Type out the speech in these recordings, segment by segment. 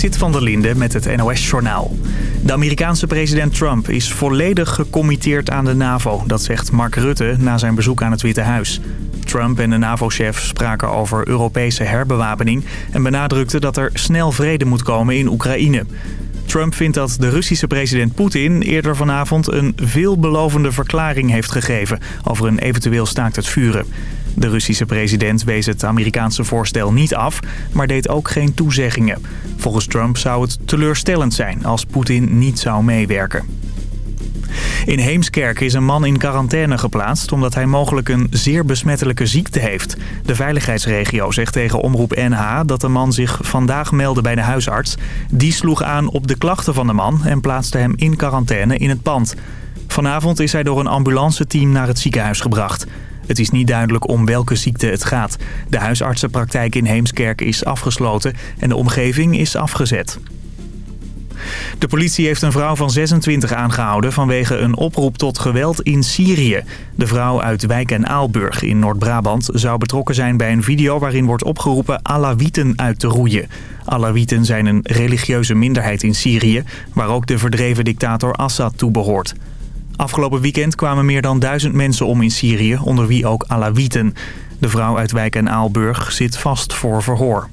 Sit van der Linde met het NOS-journaal. De Amerikaanse president Trump is volledig gecommitteerd aan de NAVO. Dat zegt Mark Rutte na zijn bezoek aan het Witte Huis. Trump en de NAVO-chef spraken over Europese herbewapening... en benadrukten dat er snel vrede moet komen in Oekraïne. Trump vindt dat de Russische president Poetin eerder vanavond een veelbelovende verklaring heeft gegeven over een eventueel staakt het vuren. De Russische president wees het Amerikaanse voorstel niet af, maar deed ook geen toezeggingen. Volgens Trump zou het teleurstellend zijn als Poetin niet zou meewerken. In Heemskerk is een man in quarantaine geplaatst omdat hij mogelijk een zeer besmettelijke ziekte heeft. De veiligheidsregio zegt tegen Omroep NH dat de man zich vandaag meldde bij de huisarts. Die sloeg aan op de klachten van de man en plaatste hem in quarantaine in het pand. Vanavond is hij door een ambulanceteam naar het ziekenhuis gebracht. Het is niet duidelijk om welke ziekte het gaat. De huisartsenpraktijk in Heemskerk is afgesloten en de omgeving is afgezet. De politie heeft een vrouw van 26 aangehouden vanwege een oproep tot geweld in Syrië. De vrouw uit Wijk en Aalburg in Noord-Brabant zou betrokken zijn bij een video waarin wordt opgeroepen Alawieten uit te roeien. Alawieten zijn een religieuze minderheid in Syrië, waar ook de verdreven dictator Assad toe behoort. Afgelopen weekend kwamen meer dan duizend mensen om in Syrië, onder wie ook Alawieten. De vrouw uit Wijk en Aalburg zit vast voor verhoor.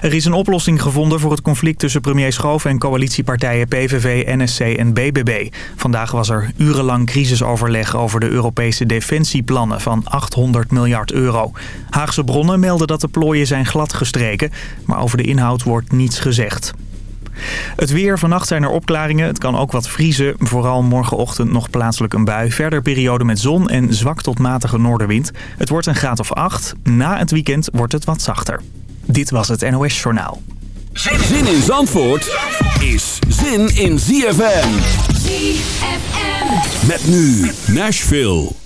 Er is een oplossing gevonden voor het conflict tussen premier Schoof en coalitiepartijen PVV, NSC en BBB. Vandaag was er urenlang crisisoverleg over de Europese defensieplannen van 800 miljard euro. Haagse bronnen melden dat de plooien zijn gladgestreken, maar over de inhoud wordt niets gezegd. Het weer. Vannacht zijn er opklaringen. Het kan ook wat vriezen. Vooral morgenochtend nog plaatselijk een bui. Verder periode met zon en zwak tot matige noordenwind. Het wordt een graad of 8. Na het weekend wordt het wat zachter. Dit was het NOS Journaal. Zin in Zandvoort is zin in ZFM. ZFM. Met nu Nashville.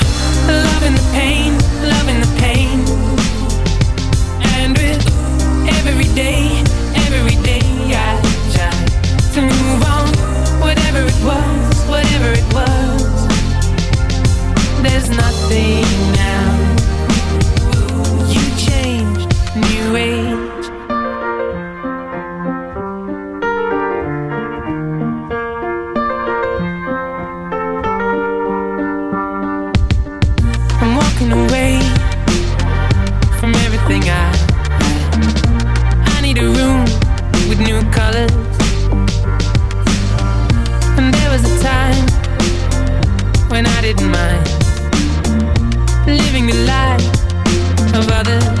Didn't mind living the life of others.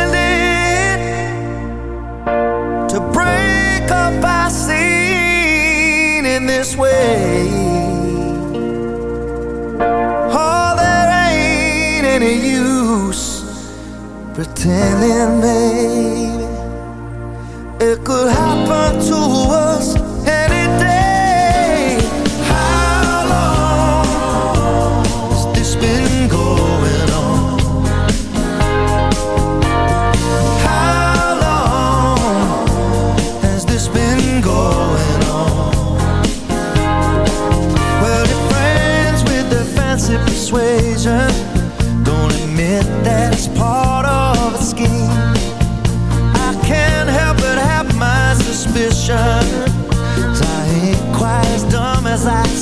this way. Oh, there ain't any use pretending, baby. It could happen to us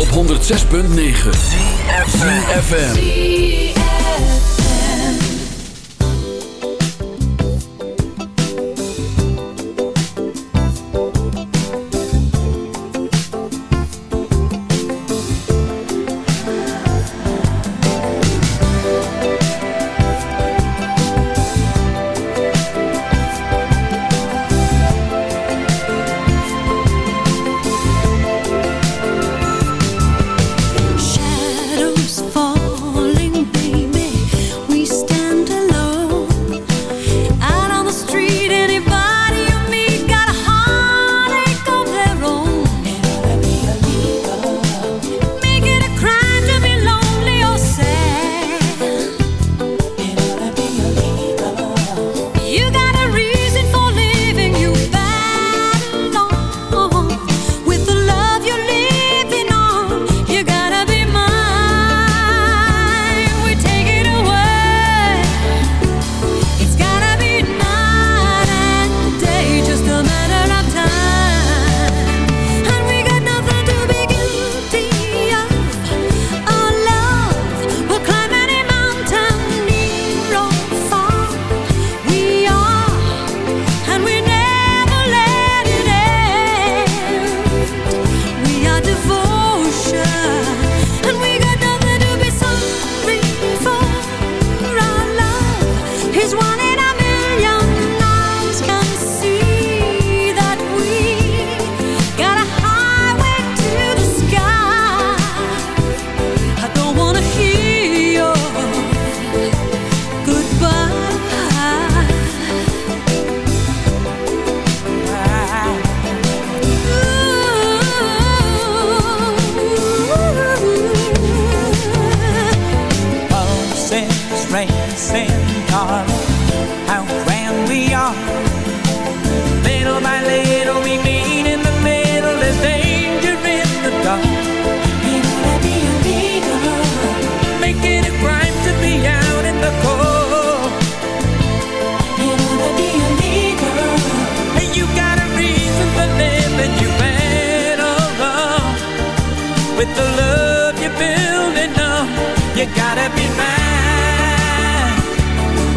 op 106.9 CFFM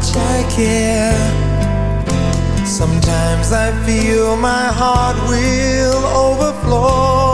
much I care. Sometimes I feel my heart will overflow.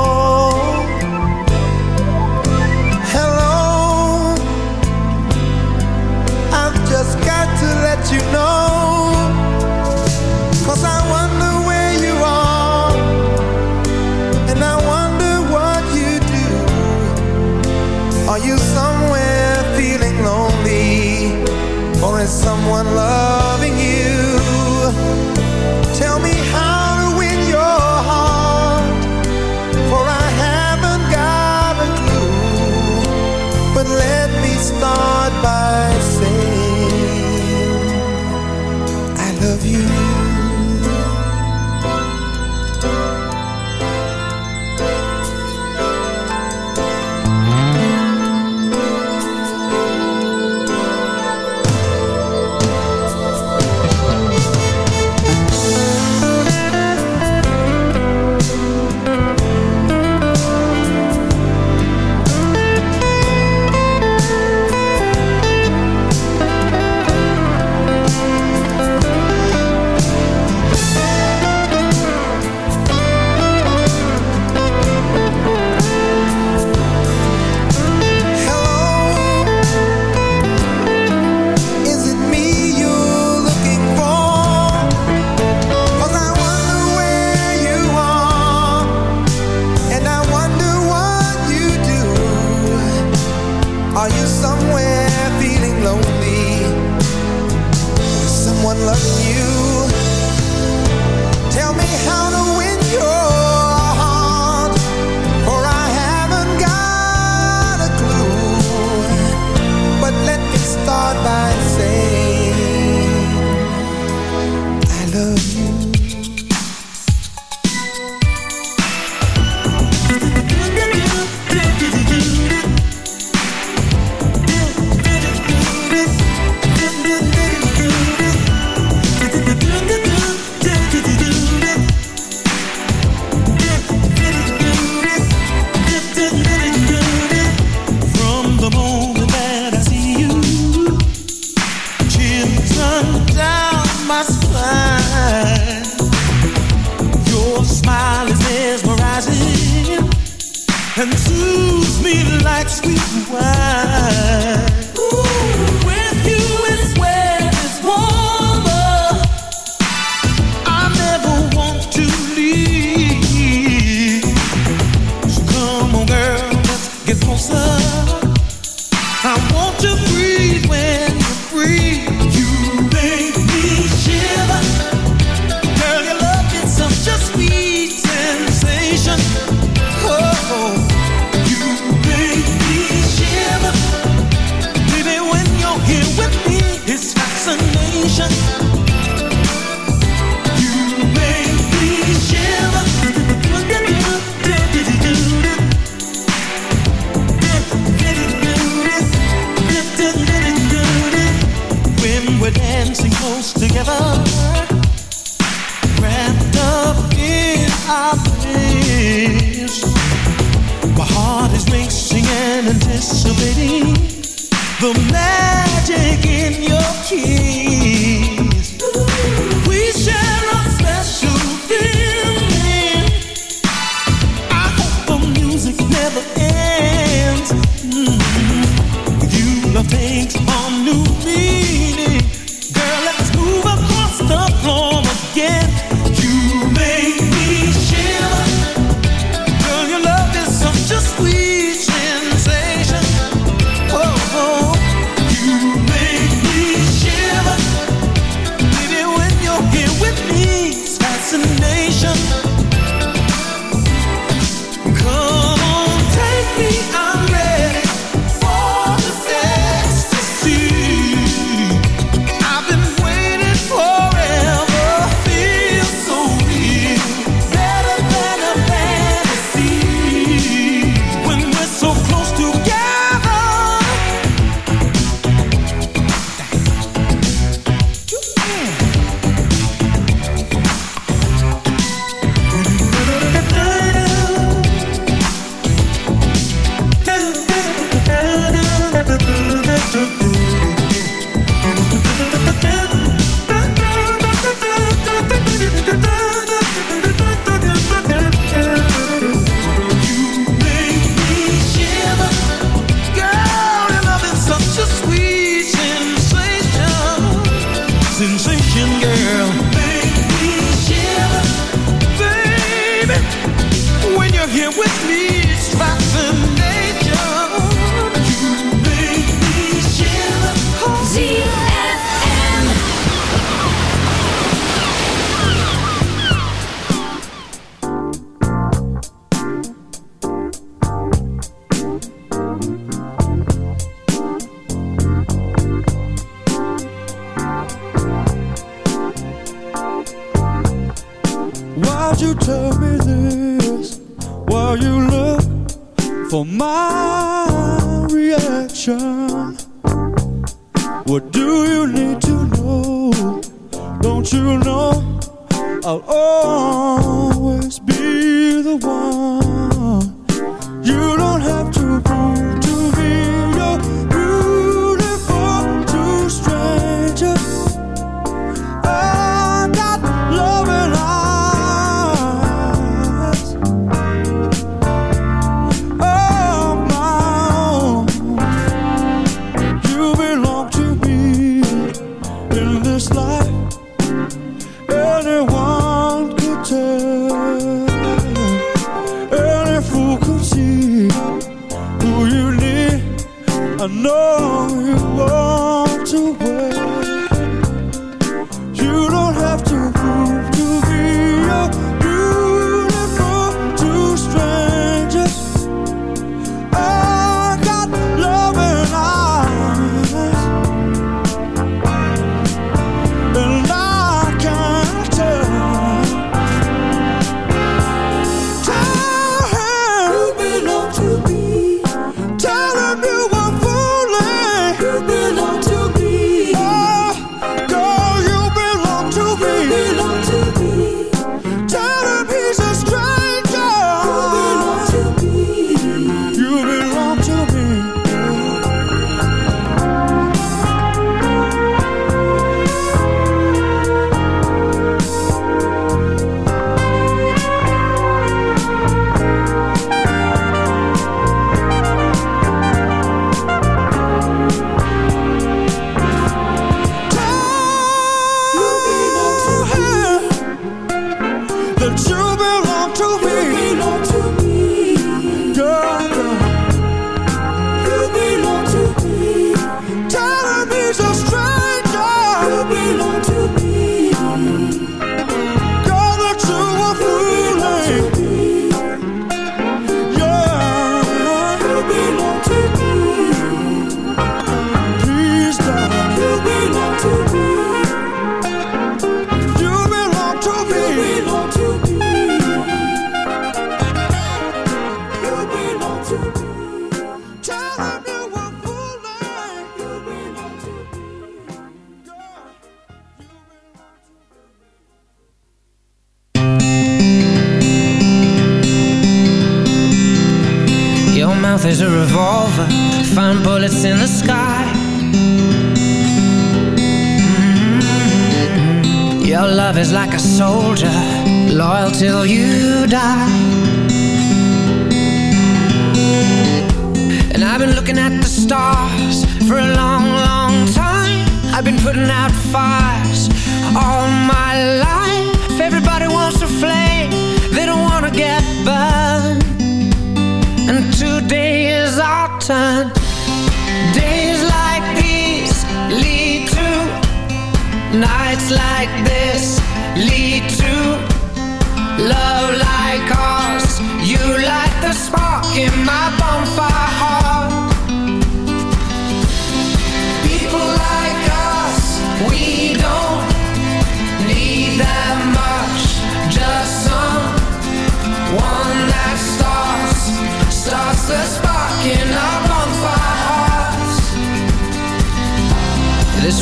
for my reaction.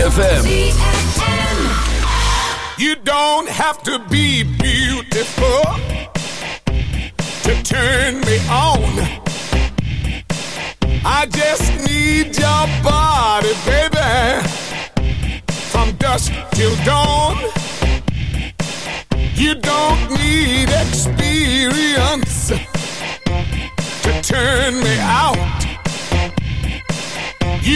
ZFM. You don't have to be beautiful to turn me on. I just need your body, baby, from dusk till dawn. You don't need experience to turn me out.